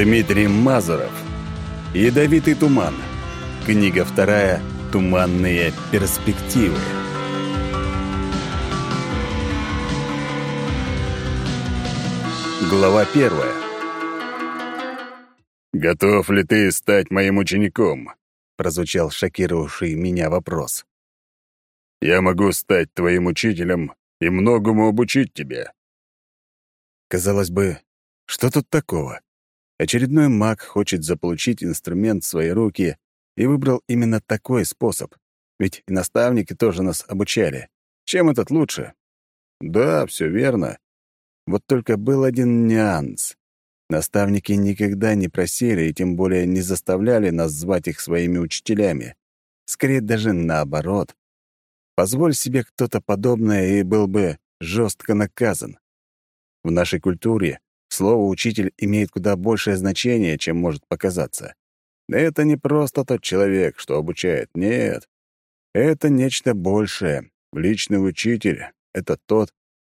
Дмитрий Мазуров. Ядовитый туман. Книга вторая. Туманные перспективы. Глава первая. «Готов ли ты стать моим учеником?» — прозвучал шокировавший меня вопрос. «Я могу стать твоим учителем и многому обучить тебя». Казалось бы, что тут такого? Очередной маг хочет заполучить инструмент в свои руки и выбрал именно такой способ. Ведь и наставники тоже нас обучали. Чем этот лучше? Да, все верно. Вот только был один нюанс. Наставники никогда не просили и тем более не заставляли нас звать их своими учителями. Скорее даже наоборот. Позволь себе кто-то подобное и был бы жестко наказан. В нашей культуре Слово «учитель» имеет куда большее значение, чем может показаться. Это не просто тот человек, что обучает, нет. Это нечто большее. Личный учитель — это тот,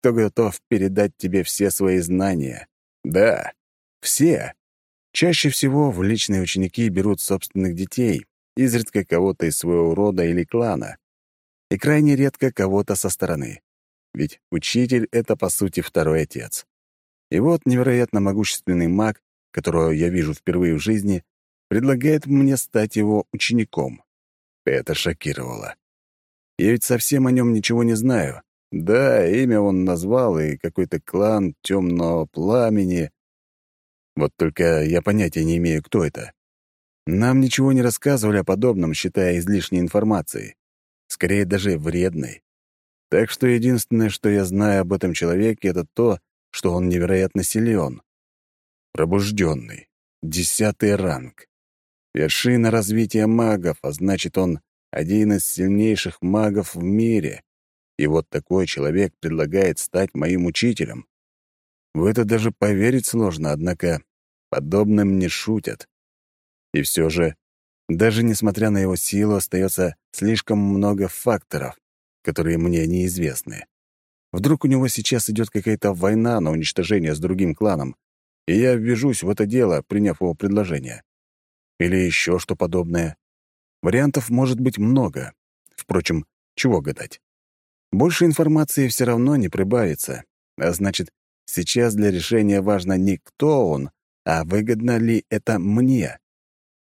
кто готов передать тебе все свои знания. Да, все. Чаще всего в личные ученики берут собственных детей, изредка кого-то из своего рода или клана, и крайне редко кого-то со стороны. Ведь учитель — это, по сути, второй отец. И вот невероятно могущественный маг, которого я вижу впервые в жизни, предлагает мне стать его учеником. Это шокировало. Я ведь совсем о нем ничего не знаю. Да, имя он назвал, и какой-то клан темного пламени. Вот только я понятия не имею, кто это. Нам ничего не рассказывали о подобном, считая излишней информацией. Скорее, даже вредной. Так что единственное, что я знаю об этом человеке, это то, что он невероятно силен. Пробужденный. Десятый ранг. Вершина развития магов, а значит, он один из сильнейших магов в мире. И вот такой человек предлагает стать моим учителем. В это даже поверить сложно, однако подобным не шутят. И все же, даже несмотря на его силу, остается слишком много факторов, которые мне неизвестны. Вдруг у него сейчас идет какая-то война на уничтожение с другим кланом, и я ввяжусь в это дело, приняв его предложение. Или еще что подобное. Вариантов может быть много. Впрочем, чего гадать. Больше информации все равно не прибавится, а значит, сейчас для решения важно не кто он, а выгодно ли это мне.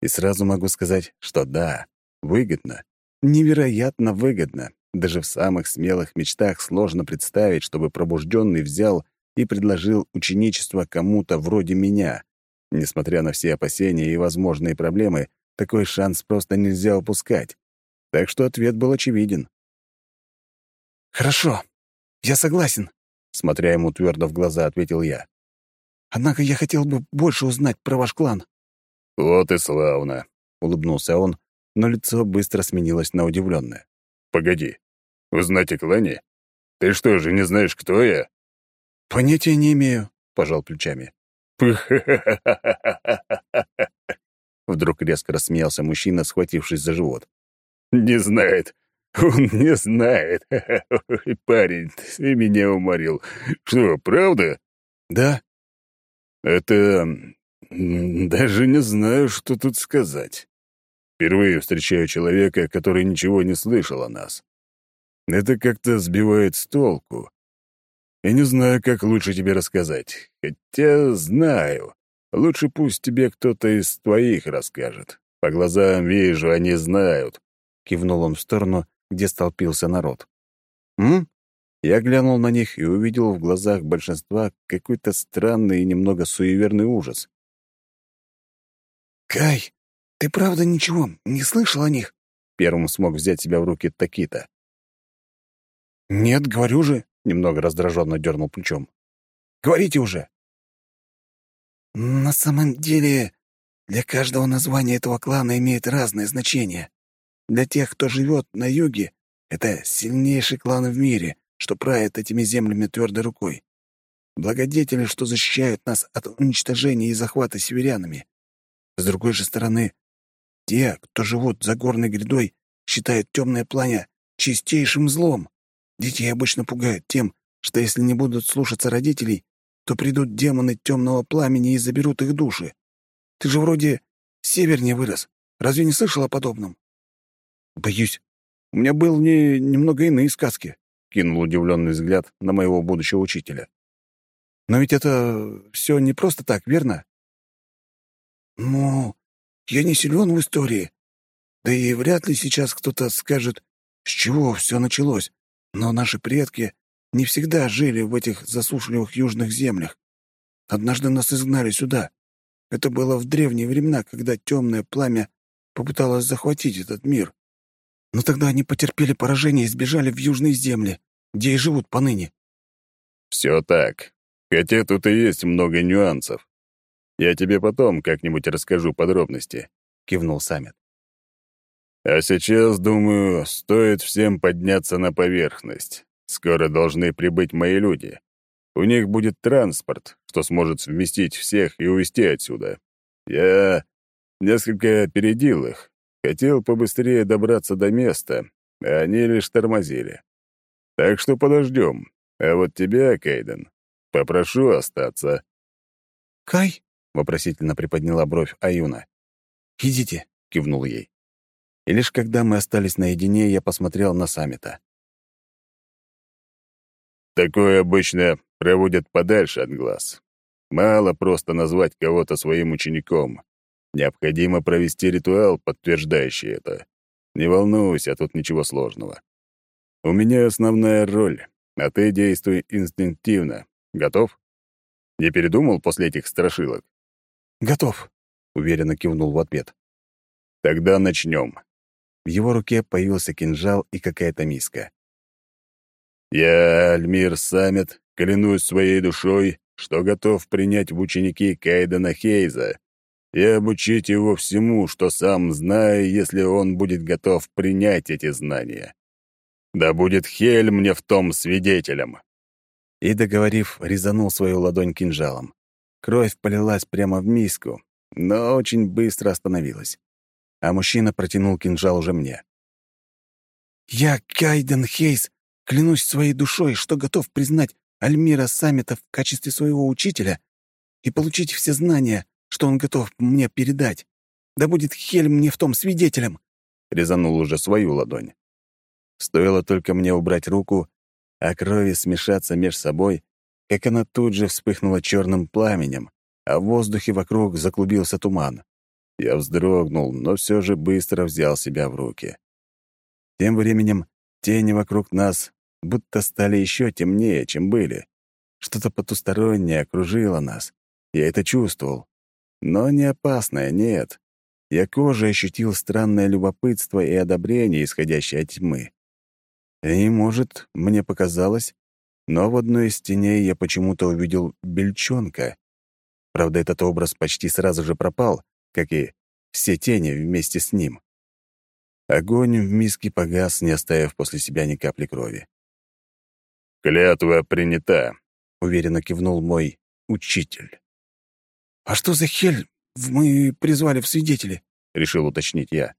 И сразу могу сказать, что да, выгодно. Невероятно выгодно. Даже в самых смелых мечтах сложно представить, чтобы пробужденный взял и предложил ученичество кому-то вроде меня. Несмотря на все опасения и возможные проблемы, такой шанс просто нельзя упускать. Так что ответ был очевиден. «Хорошо, я согласен», — смотря ему твердо в глаза, ответил я. «Однако я хотел бы больше узнать про ваш клан». «Вот и славно», — улыбнулся он, но лицо быстро сменилось на удивленное. «Погоди, Узнать о клане? Ты что же, не знаешь, кто я?» «Понятия не имею», — пожал плечами. Вдруг резко рассмеялся мужчина, схватившись за живот. «Не знает. Он не знает. Парень, ты меня уморил. Что, правда?» «Да». «Это... даже не знаю, что тут сказать. Впервые встречаю человека, который ничего не слышал о нас. Это как-то сбивает с толку. Я не знаю, как лучше тебе рассказать. Хотя знаю. Лучше пусть тебе кто-то из твоих расскажет. По глазам вижу, они знают. Кивнул он в сторону, где столпился народ. «М?» Я глянул на них и увидел в глазах большинства какой-то странный и немного суеверный ужас. «Кай, ты правда ничего не слышал о них?» Первым смог взять себя в руки Такита. «Нет, говорю же», — немного раздраженно дернул плечом. «Говорите уже». «На самом деле, для каждого названия этого клана имеет разное значение. Для тех, кто живет на юге, это сильнейший клан в мире, что правит этими землями твердой рукой. благодетели, что защищают нас от уничтожения и захвата северянами. С другой же стороны, те, кто живут за горной грядой, считают темное пламя чистейшим злом. Детей обычно пугают тем, что если не будут слушаться родителей, то придут демоны темного пламени и заберут их души. Ты же вроде севернее вырос. Разве не слышал о подобном? Боюсь, у меня был не немного иные сказки, кинул удивленный взгляд на моего будущего учителя. Но ведь это все не просто так, верно? Ну, я не силен в истории. Да и вряд ли сейчас кто-то скажет, с чего все началось. Но наши предки не всегда жили в этих засушливых южных землях. Однажды нас изгнали сюда. Это было в древние времена, когда темное пламя попыталось захватить этот мир. Но тогда они потерпели поражение и сбежали в южные земли, где и живут поныне. Все так. Хотя тут и есть много нюансов. Я тебе потом как-нибудь расскажу подробности, кивнул Самет. А сейчас, думаю, стоит всем подняться на поверхность. Скоро должны прибыть мои люди. У них будет транспорт, что сможет вместить всех и увезти отсюда. Я несколько опередил их. Хотел побыстрее добраться до места, а они лишь тормозили. Так что подождем. А вот тебя, Кейден, попрошу остаться. «Кай?» — вопросительно приподняла бровь Аюна. «Идите», — кивнул ей. И лишь когда мы остались наедине, я посмотрел на саммита. Такое обычно проводят подальше от глаз. Мало просто назвать кого-то своим учеником. Необходимо провести ритуал, подтверждающий это. Не волнуйся, тут ничего сложного. У меня основная роль, а ты действуй инстинктивно. Готов? Не передумал после этих страшилок? «Готов», — уверенно кивнул в ответ. «Тогда начнем. В его руке появился кинжал и какая-то миска. «Я, Альмир Самет, клянусь своей душой, что готов принять в ученики Кайдена Хейза и обучить его всему, что сам знаю, если он будет готов принять эти знания. Да будет Хель мне в том свидетелем!» И, договорив, резанул свою ладонь кинжалом. Кровь полилась прямо в миску, но очень быстро остановилась а мужчина протянул кинжал уже мне. «Я, Кайден Хейс, клянусь своей душой, что готов признать Альмира Саммита в качестве своего учителя и получить все знания, что он готов мне передать. Да будет Хель мне в том свидетелем!» Резанул уже свою ладонь. Стоило только мне убрать руку, а крови смешаться меж собой, как она тут же вспыхнула черным пламенем, а в воздухе вокруг заклубился туман. Я вздрогнул, но все же быстро взял себя в руки. Тем временем тени вокруг нас будто стали еще темнее, чем были. Что-то потустороннее окружило нас. Я это чувствовал. Но не опасное, нет. Я кожей ощутил странное любопытство и одобрение, исходящее от тьмы. И, может, мне показалось, но в одной из теней я почему-то увидел бельчонка. Правда, этот образ почти сразу же пропал, как и все тени вместе с ним. Огонь в миске погас, не оставив после себя ни капли крови. «Клятва принята», — уверенно кивнул мой учитель. «А что за хель мы призвали в свидетели?» — решил уточнить я.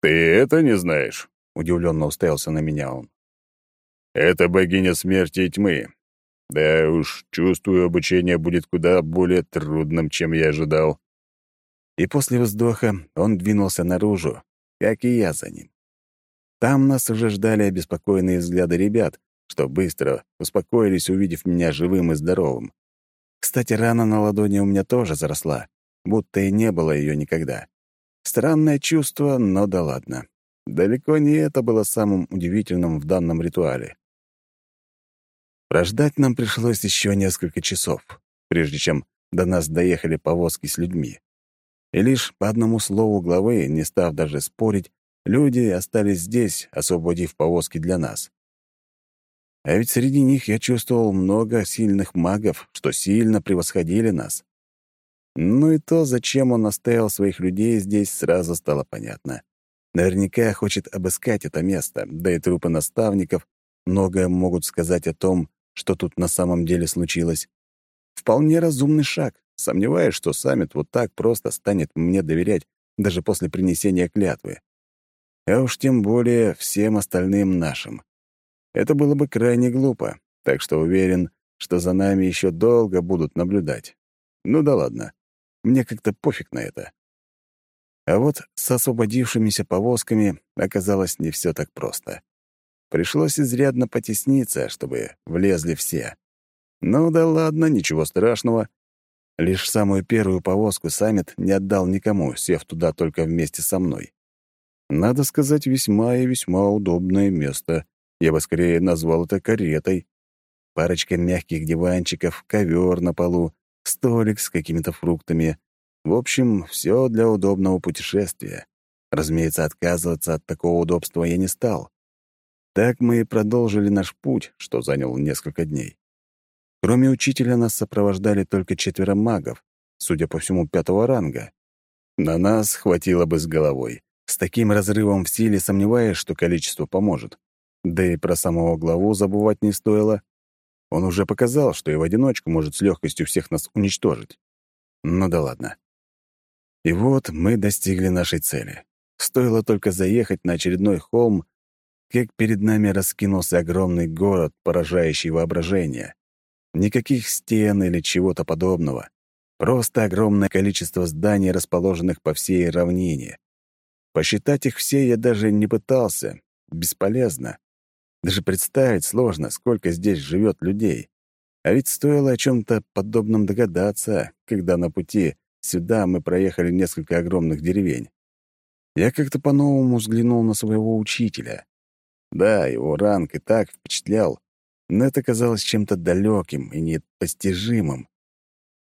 «Ты это не знаешь?» — удивленно уставился на меня он. «Это богиня смерти и тьмы. Да уж, чувствую, обучение будет куда более трудным, чем я ожидал и после вздоха он двинулся наружу, как и я за ним. Там нас уже ждали обеспокоенные взгляды ребят, что быстро успокоились, увидев меня живым и здоровым. Кстати, рана на ладони у меня тоже заросла, будто и не было ее никогда. Странное чувство, но да ладно. Далеко не это было самым удивительным в данном ритуале. Прождать нам пришлось еще несколько часов, прежде чем до нас доехали повозки с людьми. И лишь по одному слову главы, не став даже спорить, люди остались здесь, освободив повозки для нас. А ведь среди них я чувствовал много сильных магов, что сильно превосходили нас. Ну и то, зачем он оставил своих людей здесь, сразу стало понятно. Наверняка хочет обыскать это место, да и трупы наставников многое могут сказать о том, что тут на самом деле случилось. Вполне разумный шаг. Сомневаюсь, что саммит вот так просто станет мне доверять даже после принесения клятвы. А уж тем более всем остальным нашим. Это было бы крайне глупо, так что уверен, что за нами еще долго будут наблюдать. Ну да ладно, мне как-то пофиг на это. А вот с освободившимися повозками оказалось не все так просто. Пришлось изрядно потесниться, чтобы влезли все. Ну да ладно, ничего страшного. Лишь самую первую повозку саммит не отдал никому, сев туда только вместе со мной. Надо сказать, весьма и весьма удобное место. Я бы скорее назвал это каретой. Парочка мягких диванчиков, ковер на полу, столик с какими-то фруктами. В общем, все для удобного путешествия. Разумеется, отказываться от такого удобства я не стал. Так мы и продолжили наш путь, что занял несколько дней. Кроме учителя нас сопровождали только четверо магов, судя по всему, пятого ранга. На нас хватило бы с головой. С таким разрывом в силе сомневаюсь, что количество поможет. Да и про самого главу забывать не стоило. Он уже показал, что и в одиночку может с легкостью всех нас уничтожить. Ну да ладно. И вот мы достигли нашей цели. Стоило только заехать на очередной холм, как перед нами раскинулся огромный город, поражающий воображение. Никаких стен или чего-то подобного. Просто огромное количество зданий, расположенных по всей равнине. Посчитать их все я даже не пытался. Бесполезно. Даже представить сложно, сколько здесь живет людей. А ведь стоило о чем-то подобном догадаться, когда на пути сюда мы проехали несколько огромных деревень. Я как-то по-новому взглянул на своего учителя. Да, его ранг и так впечатлял, но это казалось чем-то далеким и непостижимым.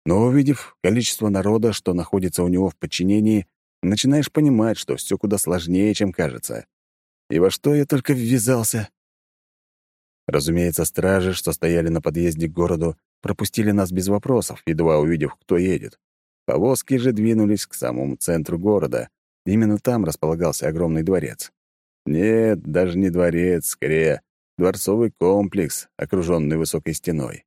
Но увидев количество народа, что находится у него в подчинении, начинаешь понимать, что все куда сложнее, чем кажется. И во что я только ввязался? Разумеется, стражи, что стояли на подъезде к городу, пропустили нас без вопросов, едва увидев, кто едет. Повозки же двинулись к самому центру города. Именно там располагался огромный дворец. Нет, даже не дворец, скорее, дворцовый комплекс, окруженный высокой стеной.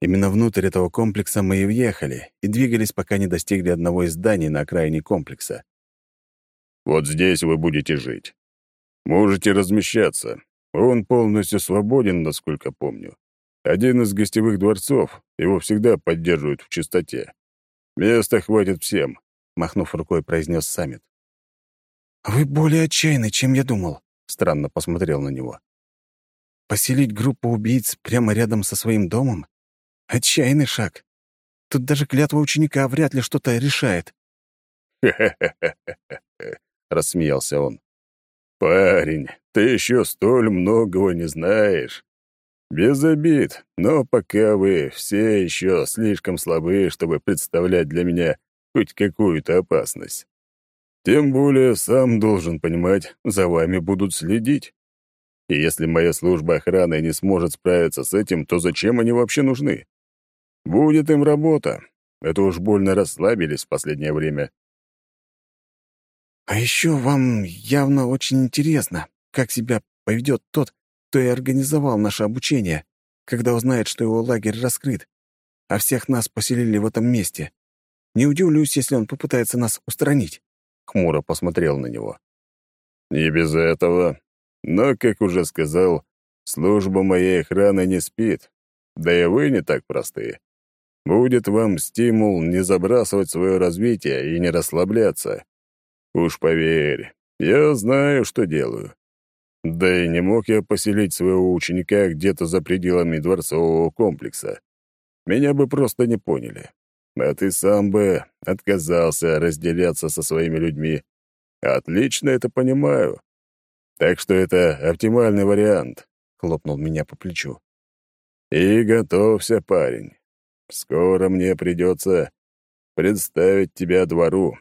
Именно внутрь этого комплекса мы и въехали, и двигались, пока не достигли одного из зданий на окраине комплекса. «Вот здесь вы будете жить. Можете размещаться. Он полностью свободен, насколько помню. Один из гостевых дворцов, его всегда поддерживают в чистоте. Места хватит всем», — махнув рукой, произнес Саммит. «Вы более отчаянны, чем я думал», — странно посмотрел на него. «Поселить группу убийц прямо рядом со своим домом? Отчаянный шаг. Тут даже клятва ученика вряд ли что-то решает. рассмеялся он. «Парень, ты еще столь многого не знаешь. Без обид, но пока вы все еще слишком слабы, чтобы представлять для меня хоть какую-то опасность. Тем более сам должен понимать, за вами будут следить. И если моя служба охраны не сможет справиться с этим, то зачем они вообще нужны? Будет им работа. Это уж больно расслабились в последнее время. А еще вам явно очень интересно, как себя поведет тот, кто и организовал наше обучение, когда узнает, что его лагерь раскрыт, а всех нас поселили в этом месте. Не удивлюсь, если он попытается нас устранить. Хмуро посмотрел на него. Не без этого. Но, как уже сказал, служба моей охраны не спит. Да и вы не так простые будет вам стимул не забрасывать свое развитие и не расслабляться. Уж поверь, я знаю, что делаю. Да и не мог я поселить своего ученика где-то за пределами дворцового комплекса. Меня бы просто не поняли. А ты сам бы отказался разделяться со своими людьми. Отлично это понимаю. Так что это оптимальный вариант, — хлопнул меня по плечу. И готовься, парень. Скоро мне придется представить тебя двору.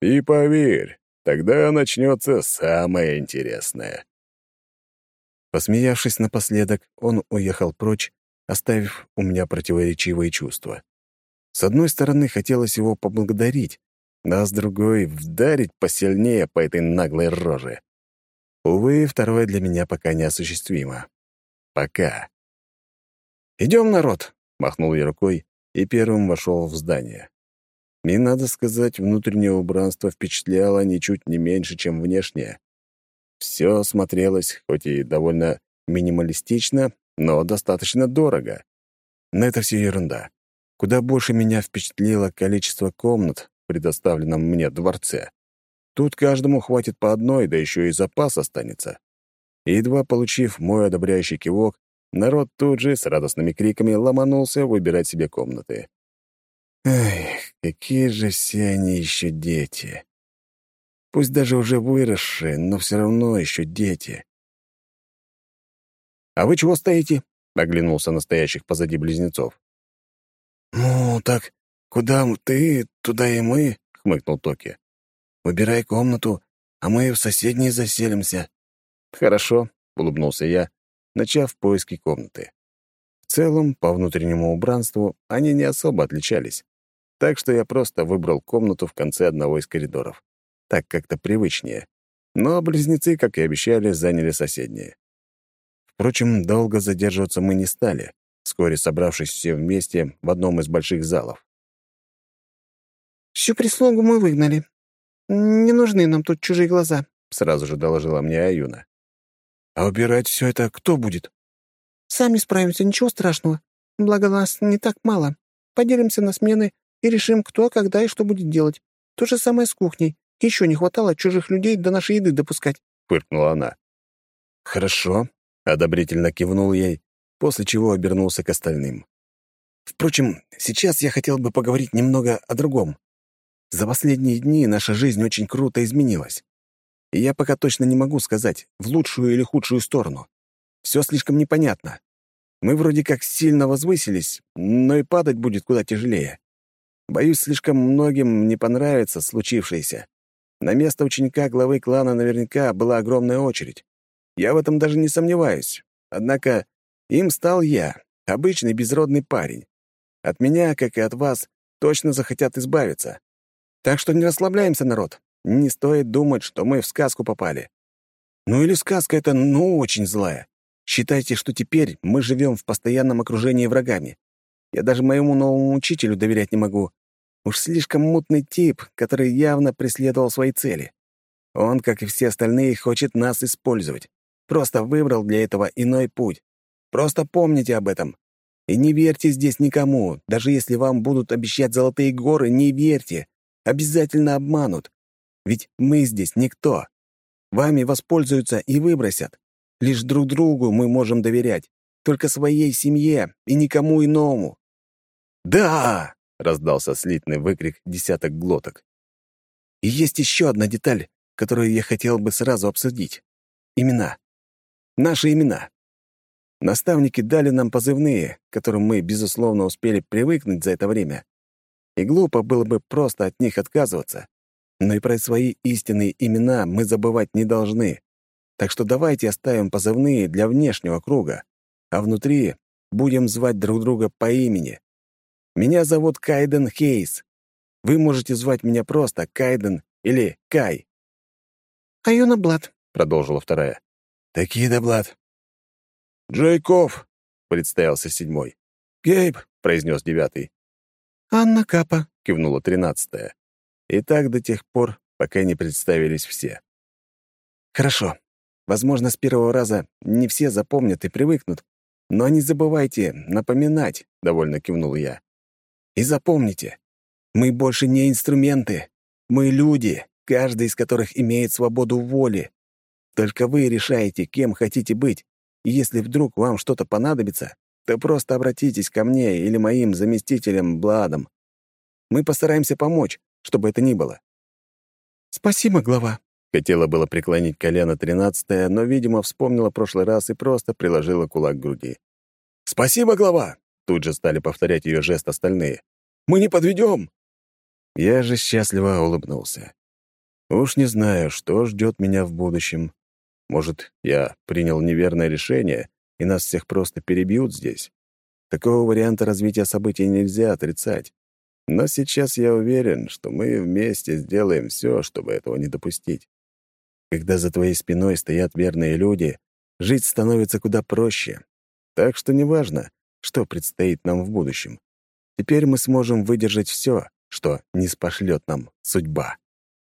И поверь, тогда начнется самое интересное». Посмеявшись напоследок, он уехал прочь, оставив у меня противоречивые чувства. С одной стороны, хотелось его поблагодарить, а с другой — вдарить посильнее по этой наглой роже. Увы, второе для меня пока неосуществимо. Пока. «Идем, народ!» — махнул я рукой, и первым вошел в здание. И, надо сказать, внутреннее убранство впечатляло ничуть не меньше, чем внешнее. Все смотрелось, хоть и довольно минималистично, но достаточно дорого. Но это все ерунда. Куда больше меня впечатлило количество комнат в предоставленном мне дворце. Тут каждому хватит по одной, да еще и запас останется. Едва получив мой одобряющий кивок, народ тут же с радостными криками ломанулся выбирать себе комнаты. Эх, какие же все они еще дети. Пусть даже уже выросшие, но все равно еще дети. «А вы чего стоите?» — оглянулся настоящих позади близнецов. «Ну, так куда ты, туда и мы», — хмыкнул Токи. «Выбирай комнату, а мы в соседней заселимся». «Хорошо», — улыбнулся я, начав поиски комнаты. В целом, по внутреннему убранству они не особо отличались, так что я просто выбрал комнату в конце одного из коридоров. Так как-то привычнее. Но близнецы, как и обещали, заняли соседние. Впрочем, долго задерживаться мы не стали, вскоре собравшись все вместе в одном из больших залов. «Всю прислугу мы выгнали. Не нужны нам тут чужие глаза», — сразу же доложила мне Аюна. «А убирать все это кто будет?» «Сами справимся, ничего страшного. Благо нас не так мало. Поделимся на смены и решим, кто, когда и что будет делать. То же самое с кухней. Еще не хватало чужих людей до нашей еды допускать», — фыркнула она. «Хорошо», Одобрительно кивнул ей, после чего обернулся к остальным. «Впрочем, сейчас я хотел бы поговорить немного о другом. За последние дни наша жизнь очень круто изменилась. И я пока точно не могу сказать, в лучшую или худшую сторону. Все слишком непонятно. Мы вроде как сильно возвысились, но и падать будет куда тяжелее. Боюсь, слишком многим не понравится случившееся. На место ученика главы клана наверняка была огромная очередь. Я в этом даже не сомневаюсь. Однако им стал я, обычный безродный парень. От меня, как и от вас, точно захотят избавиться. Так что не расслабляемся, народ. Не стоит думать, что мы в сказку попали. Ну или сказка это, ну, очень злая. Считайте, что теперь мы живем в постоянном окружении врагами. Я даже моему новому учителю доверять не могу. Уж слишком мутный тип, который явно преследовал свои цели. Он, как и все остальные, хочет нас использовать. Просто выбрал для этого иной путь. Просто помните об этом. И не верьте здесь никому. Даже если вам будут обещать золотые горы, не верьте. Обязательно обманут. Ведь мы здесь никто. Вами воспользуются и выбросят. Лишь друг другу мы можем доверять. Только своей семье и никому иному. «Да!» — раздался слитный выкрик десяток глоток. «И есть еще одна деталь, которую я хотел бы сразу обсудить. Имена. Наши имена. Наставники дали нам позывные, к которым мы, безусловно, успели привыкнуть за это время. И глупо было бы просто от них отказываться. Но и про свои истинные имена мы забывать не должны. Так что давайте оставим позывные для внешнего круга, а внутри будем звать друг друга по имени. Меня зовут Кайден Хейс. Вы можете звать меня просто Кайден или Кай. «Айона Блад», — продолжила вторая. «Такие Блад». «Джейков», — представился седьмой. «Гейб», — произнес девятый. «Анна Капа», — кивнула тринадцатая. И так до тех пор, пока не представились все. «Хорошо. Возможно, с первого раза не все запомнят и привыкнут, но не забывайте напоминать», — довольно кивнул я. «И запомните, мы больше не инструменты. Мы люди, каждый из которых имеет свободу воли. Только вы решаете, кем хотите быть, и если вдруг вам что-то понадобится, то просто обратитесь ко мне или моим заместителям Бладом. Мы постараемся помочь, чтобы это ни было». «Спасибо, глава», — хотела было преклонить колено тринадцатая, но, видимо, вспомнила прошлый раз и просто приложила кулак к груди. «Спасибо, глава!» — тут же стали повторять ее жест остальные. «Мы не подведем!» Я же счастливо улыбнулся. Уж не знаю, что ждет меня в будущем, может, я принял неверное решение, и нас всех просто перебьют здесь? Такого варианта развития событий нельзя отрицать. Но сейчас я уверен, что мы вместе сделаем все, чтобы этого не допустить. Когда за твоей спиной стоят верные люди, жить становится куда проще. Так что неважно, что предстоит нам в будущем. Теперь мы сможем выдержать все, что не спошлет нам судьба.